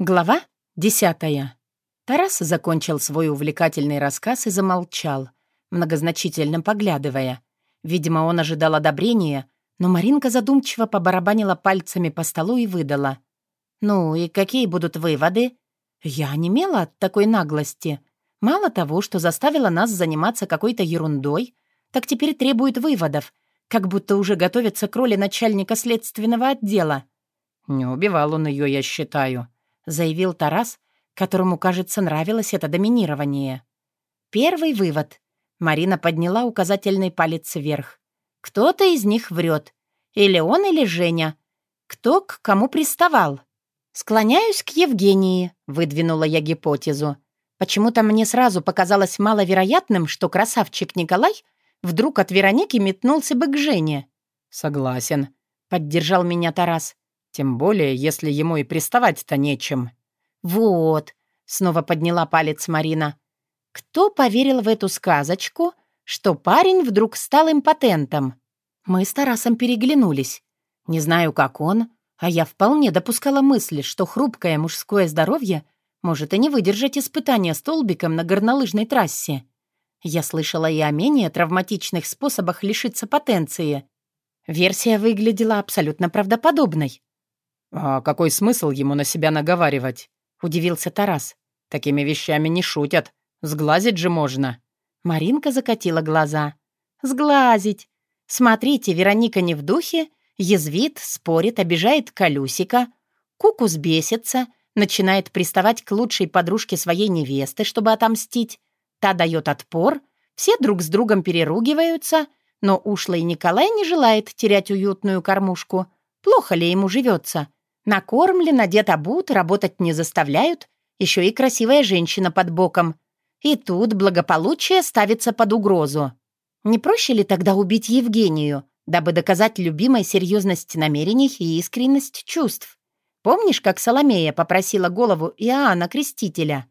Глава десятая. Тарас закончил свой увлекательный рассказ и замолчал, многозначительно поглядывая. Видимо, он ожидал одобрения, но Маринка задумчиво побарабанила пальцами по столу и выдала. «Ну и какие будут выводы?» Я немела от такой наглости. Мало того, что заставила нас заниматься какой-то ерундой, так теперь требует выводов, как будто уже готовится к роли начальника следственного отдела. «Не убивал он ее, я считаю», заявил Тарас, которому, кажется, нравилось это доминирование. Первый вывод. Марина подняла указательный палец вверх. Кто-то из них врет. Или он, или Женя. Кто к кому приставал? «Склоняюсь к Евгении», — выдвинула я гипотезу. Почему-то мне сразу показалось маловероятным, что красавчик Николай вдруг от Вероники метнулся бы к Жене. «Согласен», — поддержал меня Тарас. Тем более, если ему и приставать-то нечем. «Вот», — снова подняла палец Марина. «Кто поверил в эту сказочку, что парень вдруг стал импотентом?» Мы с Тарасом переглянулись. Не знаю, как он, а я вполне допускала мысль, что хрупкое мужское здоровье может и не выдержать испытания столбиком на горнолыжной трассе. Я слышала и о менее травматичных способах лишиться потенции. Версия выглядела абсолютно правдоподобной. «А какой смысл ему на себя наговаривать?» — удивился Тарас. «Такими вещами не шутят. Сглазить же можно». Маринка закатила глаза. «Сглазить! Смотрите, Вероника не в духе, язвит, спорит, обижает колюсика. Кукус бесится, начинает приставать к лучшей подружке своей невесты, чтобы отомстить. Та дает отпор, все друг с другом переругиваются, но ушлый Николай не желает терять уютную кормушку. Плохо ли ему живется? Накормлен, одет, обут, работать не заставляют. Еще и красивая женщина под боком. И тут благополучие ставится под угрозу. Не проще ли тогда убить Евгению, дабы доказать любимой серьезность намерений и искренность чувств? Помнишь, как Соломея попросила голову Иоанна Крестителя?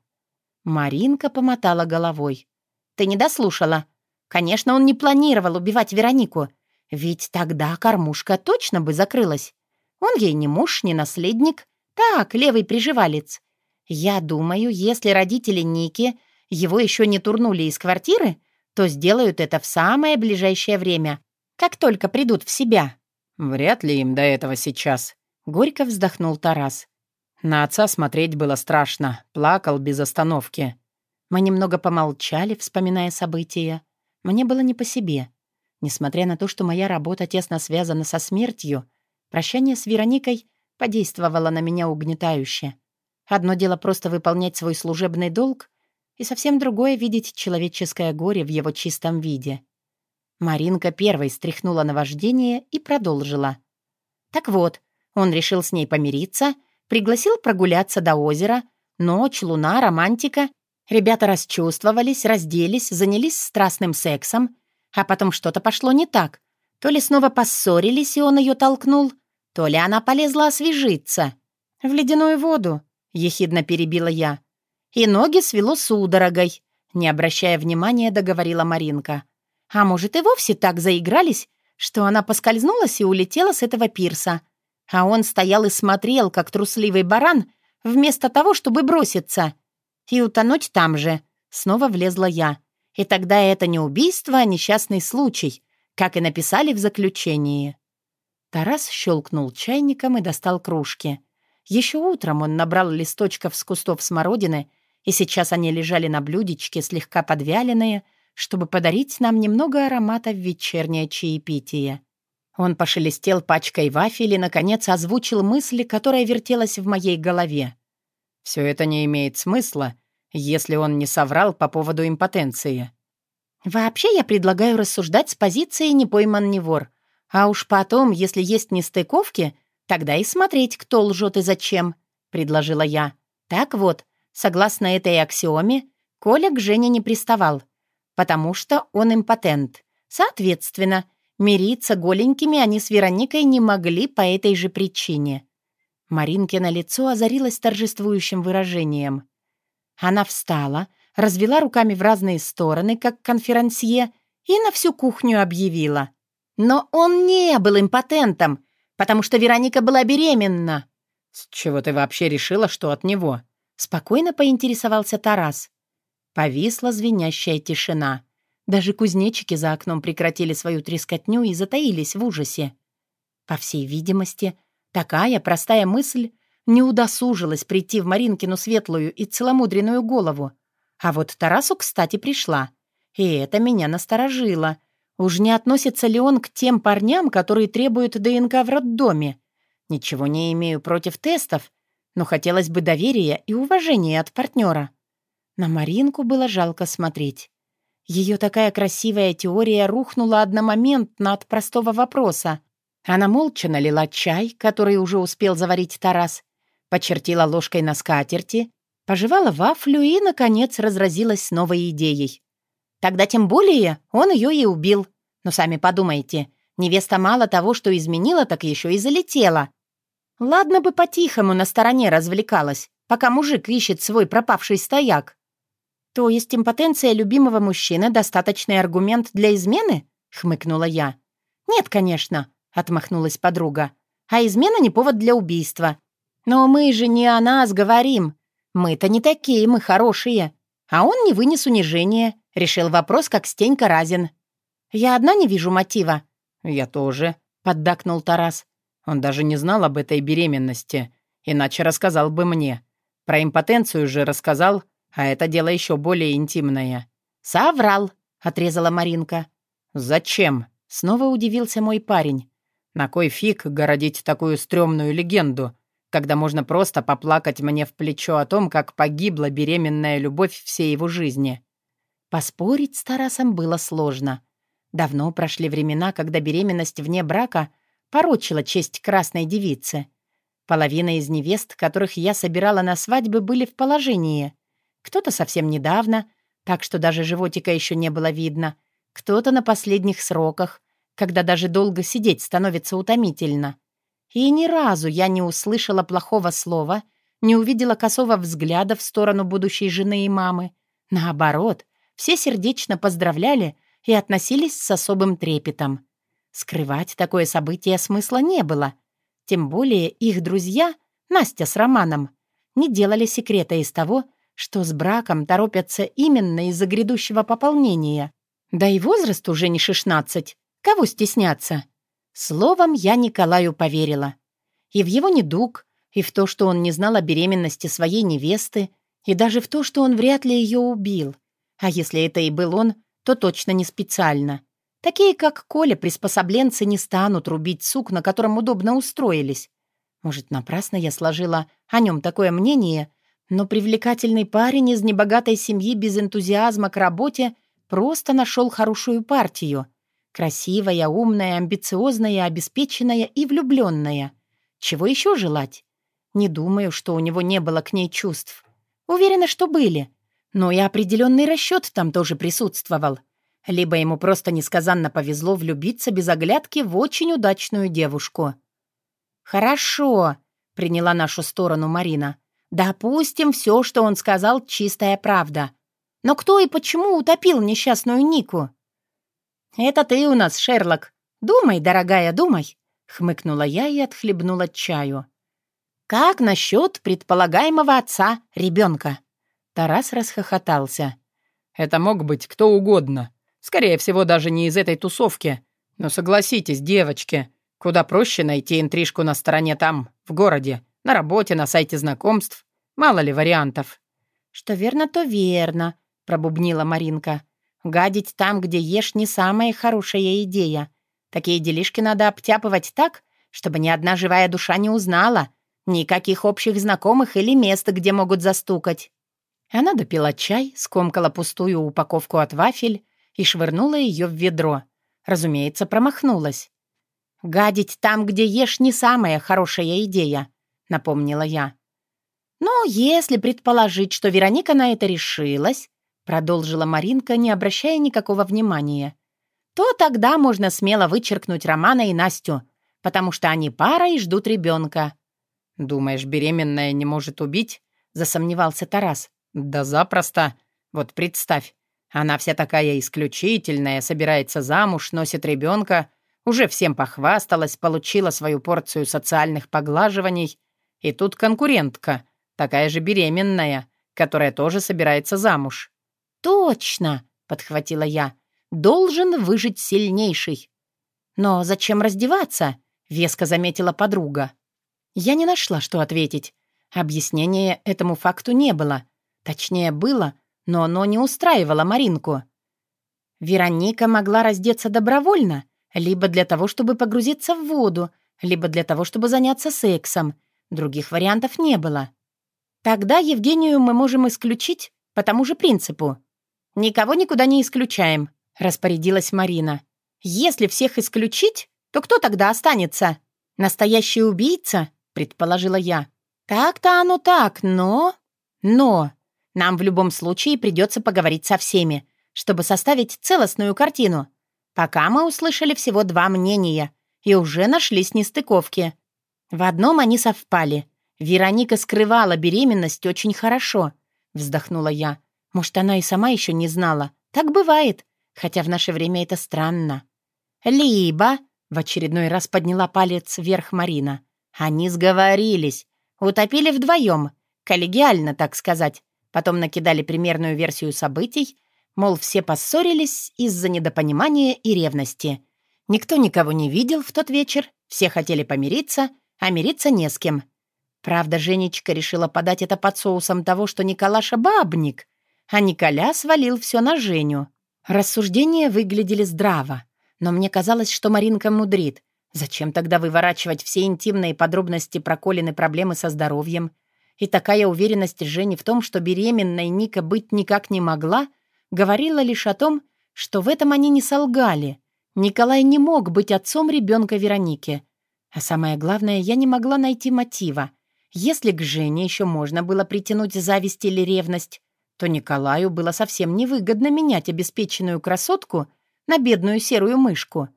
Маринка помотала головой. Ты не дослушала. Конечно, он не планировал убивать Веронику, ведь тогда кормушка точно бы закрылась. Он ей не муж, не наследник. Так, левый приживалец. Я думаю, если родители Ники его еще не турнули из квартиры, то сделают это в самое ближайшее время, как только придут в себя». «Вряд ли им до этого сейчас», — горько вздохнул Тарас. На отца смотреть было страшно, плакал без остановки. Мы немного помолчали, вспоминая события. Мне было не по себе. Несмотря на то, что моя работа тесно связана со смертью, Прощание с Вероникой подействовало на меня угнетающе. Одно дело просто выполнять свой служебный долг, и совсем другое — видеть человеческое горе в его чистом виде. Маринка первой стряхнула на вождение и продолжила. Так вот, он решил с ней помириться, пригласил прогуляться до озера, ночь, луна, романтика. Ребята расчувствовались, разделись, занялись страстным сексом, а потом что-то пошло не так. То ли снова поссорились, и он ее толкнул, то ли она полезла освежиться. «В ледяную воду», — ехидно перебила я. «И ноги свело судорогой», — не обращая внимания, договорила Маринка. «А может, и вовсе так заигрались, что она поскользнулась и улетела с этого пирса. А он стоял и смотрел, как трусливый баран, вместо того, чтобы броситься. И утонуть там же. Снова влезла я. И тогда это не убийство, а несчастный случай как и написали в заключении. Тарас щелкнул чайником и достал кружки. Еще утром он набрал листочков с кустов смородины, и сейчас они лежали на блюдечке, слегка подвяленные, чтобы подарить нам немного аромата в вечернее чаепитие. Он пошелестел пачкой вафель и, наконец, озвучил мысль, которая вертелась в моей голове. «Все это не имеет смысла, если он не соврал по поводу импотенции. Вообще я предлагаю рассуждать с позиции «не пойман, не вор». А уж потом, если есть нестыковки, тогда и смотреть, кто лжет и зачем», — предложила я. Так вот, согласно этой аксиоме, Коля к Жене не приставал, потому что он импотент. Соответственно, мириться голенькими они с Вероникой не могли по этой же причине. Маринкино лицо озарилось торжествующим выражением. Она встала, развела руками в разные стороны, как конферансье, и на всю кухню объявила. Но он не был импотентом, потому что Вероника была беременна. «С чего ты вообще решила, что от него?» Спокойно поинтересовался Тарас. Повисла звенящая тишина. Даже кузнечики за окном прекратили свою трескотню и затаились в ужасе. По всей видимости, такая простая мысль не удосужилась прийти в Маринкину светлую и целомудренную голову. А вот Тарасу, кстати, пришла. И это меня насторожило. Уж не относится ли он к тем парням, которые требуют ДНК в роддоме? Ничего не имею против тестов, но хотелось бы доверия и уважения от партнера. На Маринку было жалко смотреть. Ее такая красивая теория рухнула одномоментно от простого вопроса. Она молча налила чай, который уже успел заварить Тарас, почертила ложкой на скатерти, пожевала вафлю и, наконец, разразилась новой идеей. Тогда тем более он ее и убил. Но сами подумайте, невеста мало того, что изменила, так еще и залетела. Ладно бы по-тихому на стороне развлекалась, пока мужик ищет свой пропавший стояк. То есть импотенция любимого мужчины — достаточный аргумент для измены? Хмыкнула я. Нет, конечно, отмахнулась подруга. А измена не повод для убийства. Но мы же не о нас говорим. Мы-то не такие, мы хорошие. А он не вынес унижения. Решил вопрос, как Стенька разин. Я одна не вижу мотива. Я тоже, поддакнул Тарас. Он даже не знал об этой беременности, иначе рассказал бы мне. Про импотенцию же рассказал, а это дело еще более интимное. «Соврал», — отрезала Маринка. «Зачем?» — снова удивился мой парень. «На кой фиг городить такую стрёмную легенду, когда можно просто поплакать мне в плечо о том, как погибла беременная любовь всей его жизни?» Поспорить с Тарасом было сложно. Давно прошли времена, когда беременность вне брака порочила честь красной девицы. Половина из невест, которых я собирала на свадьбы, были в положении. Кто-то совсем недавно, так что даже животика еще не было видно. Кто-то на последних сроках, когда даже долго сидеть становится утомительно. И ни разу я не услышала плохого слова, не увидела косого взгляда в сторону будущей жены и мамы. Наоборот, все сердечно поздравляли и относились с особым трепетом. Скрывать такое событие смысла не было. Тем более их друзья, Настя с Романом, не делали секрета из того, что с браком торопятся именно из-за грядущего пополнения. Да и возраст уже не шестнадцать. Кого стесняться? Словом, я Николаю поверила. И в его недуг, и в то, что он не знал о беременности своей невесты, и даже в то, что он вряд ли ее убил. А если это и был он, то точно не специально. Такие, как Коля, приспособленцы не станут рубить сук, на котором удобно устроились. Может, напрасно я сложила о нем такое мнение, но привлекательный парень из небогатой семьи без энтузиазма к работе просто нашел хорошую партию. Красивая, умная, амбициозная, обеспеченная и влюбленная. Чего еще желать? Не думаю, что у него не было к ней чувств. Уверена, что были. Но и определенный расчет там тоже присутствовал. Либо ему просто несказанно повезло влюбиться без оглядки в очень удачную девушку. «Хорошо», — приняла нашу сторону Марина. Допустим, все, что он сказал, чистая правда. Но кто и почему утопил несчастную Нику? «Это ты у нас, Шерлок. Думай, дорогая, думай», — хмыкнула я и отхлебнула чаю. «Как насчет предполагаемого отца ребенка?» Тарас расхохотался. «Это мог быть кто угодно. Скорее всего, даже не из этой тусовки. Но согласитесь, девочки, куда проще найти интрижку на стороне там, в городе, на работе, на сайте знакомств. Мало ли вариантов». «Что верно, то верно», — пробубнила Маринка. «Гадить там, где ешь, не самая хорошая идея. Такие делишки надо обтяпывать так, чтобы ни одна живая душа не узнала. Никаких общих знакомых или мест, где могут застукать». Она допила чай, скомкала пустую упаковку от вафель и швырнула ее в ведро. Разумеется, промахнулась. «Гадить там, где ешь, не самая хорошая идея», — напомнила я. «Ну, если предположить, что Вероника на это решилась», — продолжила Маринка, не обращая никакого внимания, «то тогда можно смело вычеркнуть Романа и Настю, потому что они пара и ждут ребенка». «Думаешь, беременная не может убить?» — засомневался Тарас. «Да запросто. Вот представь, она вся такая исключительная, собирается замуж, носит ребенка, уже всем похвасталась, получила свою порцию социальных поглаживаний, И тут конкурентка, такая же беременная, которая тоже собирается замуж». «Точно!» — подхватила я. «Должен выжить сильнейший». «Но зачем раздеваться?» — веско заметила подруга. Я не нашла, что ответить. Объяснения этому факту не было. Точнее, было, но оно не устраивало Маринку. Вероника могла раздеться добровольно, либо для того, чтобы погрузиться в воду, либо для того, чтобы заняться сексом. Других вариантов не было. Тогда Евгению мы можем исключить по тому же принципу. «Никого никуда не исключаем», — распорядилась Марина. «Если всех исключить, то кто тогда останется? Настоящий убийца?» — предположила я. «Так-то оно так, но...» «Но...» Нам в любом случае придется поговорить со всеми, чтобы составить целостную картину. Пока мы услышали всего два мнения, и уже нашлись нестыковки. В одном они совпали. Вероника скрывала беременность очень хорошо, вздохнула я. Может, она и сама еще не знала. Так бывает, хотя в наше время это странно. Либо, в очередной раз подняла палец вверх Марина, они сговорились, утопили вдвоем, коллегиально, так сказать, Потом накидали примерную версию событий, мол, все поссорились из-за недопонимания и ревности. Никто никого не видел в тот вечер, все хотели помириться, а мириться не с кем. Правда, Женечка решила подать это под соусом того, что Николаша бабник, а Николя свалил все на Женю. Рассуждения выглядели здраво, но мне казалось, что Маринка мудрит. Зачем тогда выворачивать все интимные подробности про Колины проблемы со здоровьем? И такая уверенность Жени в том, что беременной Ника быть никак не могла, говорила лишь о том, что в этом они не солгали. Николай не мог быть отцом ребенка Вероники. А самое главное, я не могла найти мотива. Если к Жене еще можно было притянуть зависть или ревность, то Николаю было совсем невыгодно менять обеспеченную красотку на бедную серую мышку.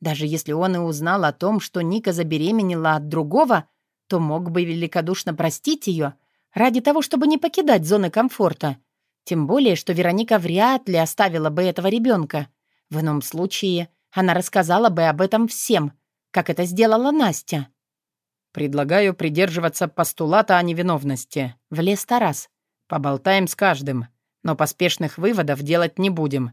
Даже если он и узнал о том, что Ника забеременела от другого — то мог бы великодушно простить ее ради того, чтобы не покидать зоны комфорта. Тем более, что Вероника вряд ли оставила бы этого ребенка. В ином случае она рассказала бы об этом всем, как это сделала Настя. «Предлагаю придерживаться постулата о невиновности», — влез Тарас. «Поболтаем с каждым, но поспешных выводов делать не будем.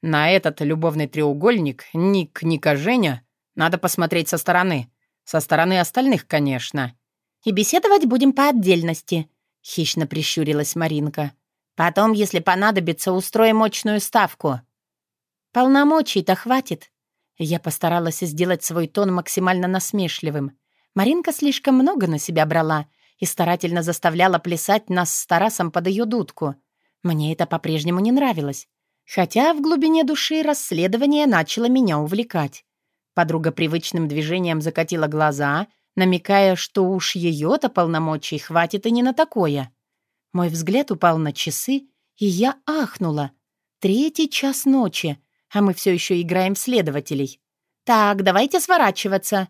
На этот любовный треугольник Ник, Ника, Женя надо посмотреть со стороны. Со стороны остальных, конечно. «И беседовать будем по отдельности», — хищно прищурилась Маринка. «Потом, если понадобится, устроим мощную ставку». «Полномочий-то хватит». Я постаралась сделать свой тон максимально насмешливым. Маринка слишком много на себя брала и старательно заставляла плясать нас с Тарасом под ее дудку. Мне это по-прежнему не нравилось. Хотя в глубине души расследование начало меня увлекать. Подруга привычным движением закатила глаза, намекая, что уж ее-то полномочий хватит и не на такое. Мой взгляд упал на часы, и я ахнула. Третий час ночи, а мы все еще играем в следователей. «Так, давайте сворачиваться».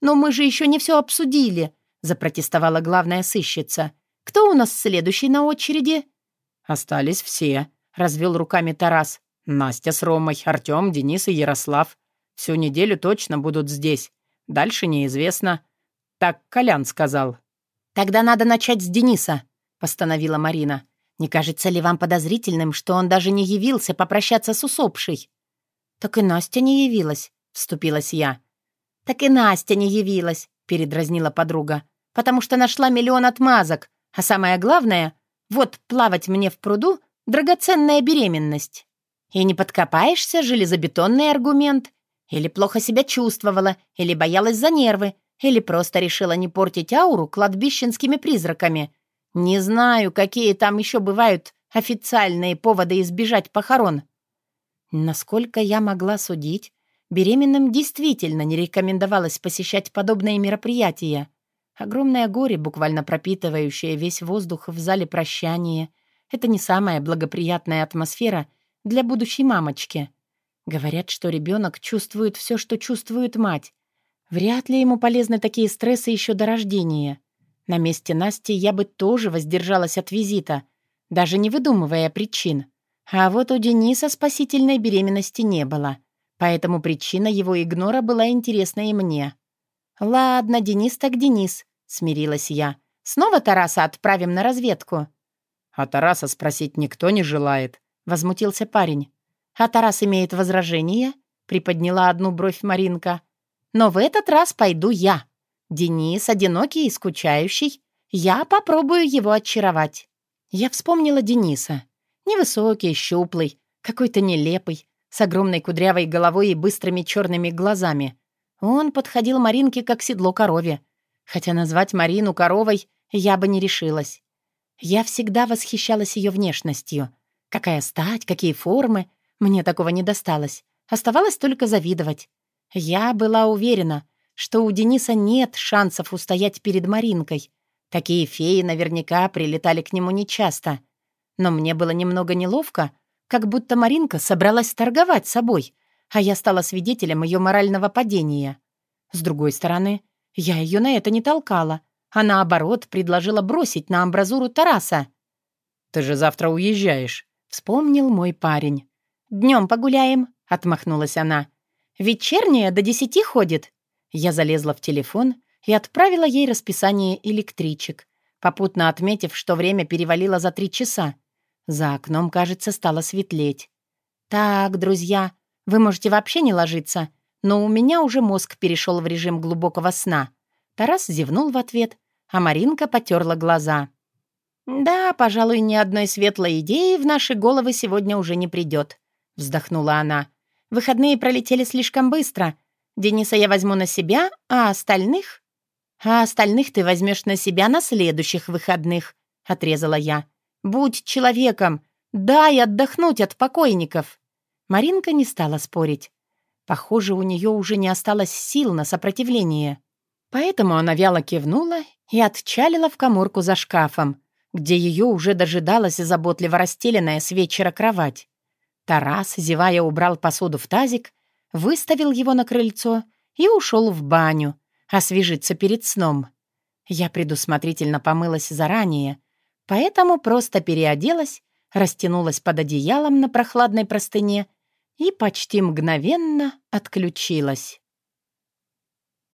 «Но мы же еще не все обсудили», — запротестовала главная сыщица. «Кто у нас следующий на очереди?» «Остались все», — развел руками Тарас. «Настя с Ромой, Артем, Денис и Ярослав. Всю неделю точно будут здесь. Дальше неизвестно. Так Колян сказал. «Тогда надо начать с Дениса», — постановила Марина. «Не кажется ли вам подозрительным, что он даже не явился попрощаться с усопшей?» «Так и Настя не явилась», — вступилась я. «Так и Настя не явилась», — передразнила подруга, «потому что нашла миллион отмазок, а самое главное, вот плавать мне в пруду — драгоценная беременность». И не подкопаешься, железобетонный аргумент. Или плохо себя чувствовала, или боялась за нервы, или просто решила не портить ауру кладбищенскими призраками. Не знаю, какие там еще бывают официальные поводы избежать похорон. Насколько я могла судить, беременным действительно не рекомендовалось посещать подобные мероприятия. Огромное горе, буквально пропитывающее весь воздух в зале прощания, это не самая благоприятная атмосфера для будущей мамочки. Говорят, что ребенок чувствует все, что чувствует мать. Вряд ли ему полезны такие стрессы еще до рождения. На месте Насти я бы тоже воздержалась от визита, даже не выдумывая причин. А вот у Дениса спасительной беременности не было, поэтому причина его игнора была интересна и мне. «Ладно, Денис так Денис», — смирилась я. «Снова Тараса отправим на разведку?» «А Тараса спросить никто не желает», — возмутился парень. «А Тарас имеет возражение?» — приподняла одну бровь Маринка. «Но в этот раз пойду я. Денис одинокий и скучающий. Я попробую его очаровать». Я вспомнила Дениса. Невысокий, щуплый, какой-то нелепый, с огромной кудрявой головой и быстрыми черными глазами. Он подходил Маринке как седло корове. Хотя назвать Марину коровой я бы не решилась. Я всегда восхищалась ее внешностью. Какая стать, какие формы. Мне такого не досталось. Оставалось только завидовать. Я была уверена, что у Дениса нет шансов устоять перед Маринкой. Такие феи наверняка прилетали к нему нечасто. Но мне было немного неловко, как будто Маринка собралась торговать собой, а я стала свидетелем ее морального падения. С другой стороны, я ее на это не толкала, а наоборот предложила бросить на амбразуру Тараса. «Ты же завтра уезжаешь», — вспомнил мой парень. «Днем погуляем», — отмахнулась она. «Вечерняя до десяти ходит». Я залезла в телефон и отправила ей расписание электричек, попутно отметив, что время перевалило за три часа. За окном, кажется, стало светлеть. «Так, друзья, вы можете вообще не ложиться, но у меня уже мозг перешел в режим глубокого сна». Тарас зевнул в ответ, а Маринка потерла глаза. «Да, пожалуй, ни одной светлой идеи в наши головы сегодня уже не придет», — вздохнула она. «Выходные пролетели слишком быстро. Дениса я возьму на себя, а остальных...» «А остальных ты возьмешь на себя на следующих выходных», — отрезала я. «Будь человеком, дай отдохнуть от покойников». Маринка не стала спорить. Похоже, у нее уже не осталось сил на сопротивление. Поэтому она вяло кивнула и отчалила в коморку за шкафом, где ее уже дожидалась заботливо расстеленная с вечера кровать. Тарас, зевая, убрал посуду в тазик, выставил его на крыльцо и ушел в баню, освежиться перед сном. Я предусмотрительно помылась заранее, поэтому просто переоделась, растянулась под одеялом на прохладной простыне и почти мгновенно отключилась.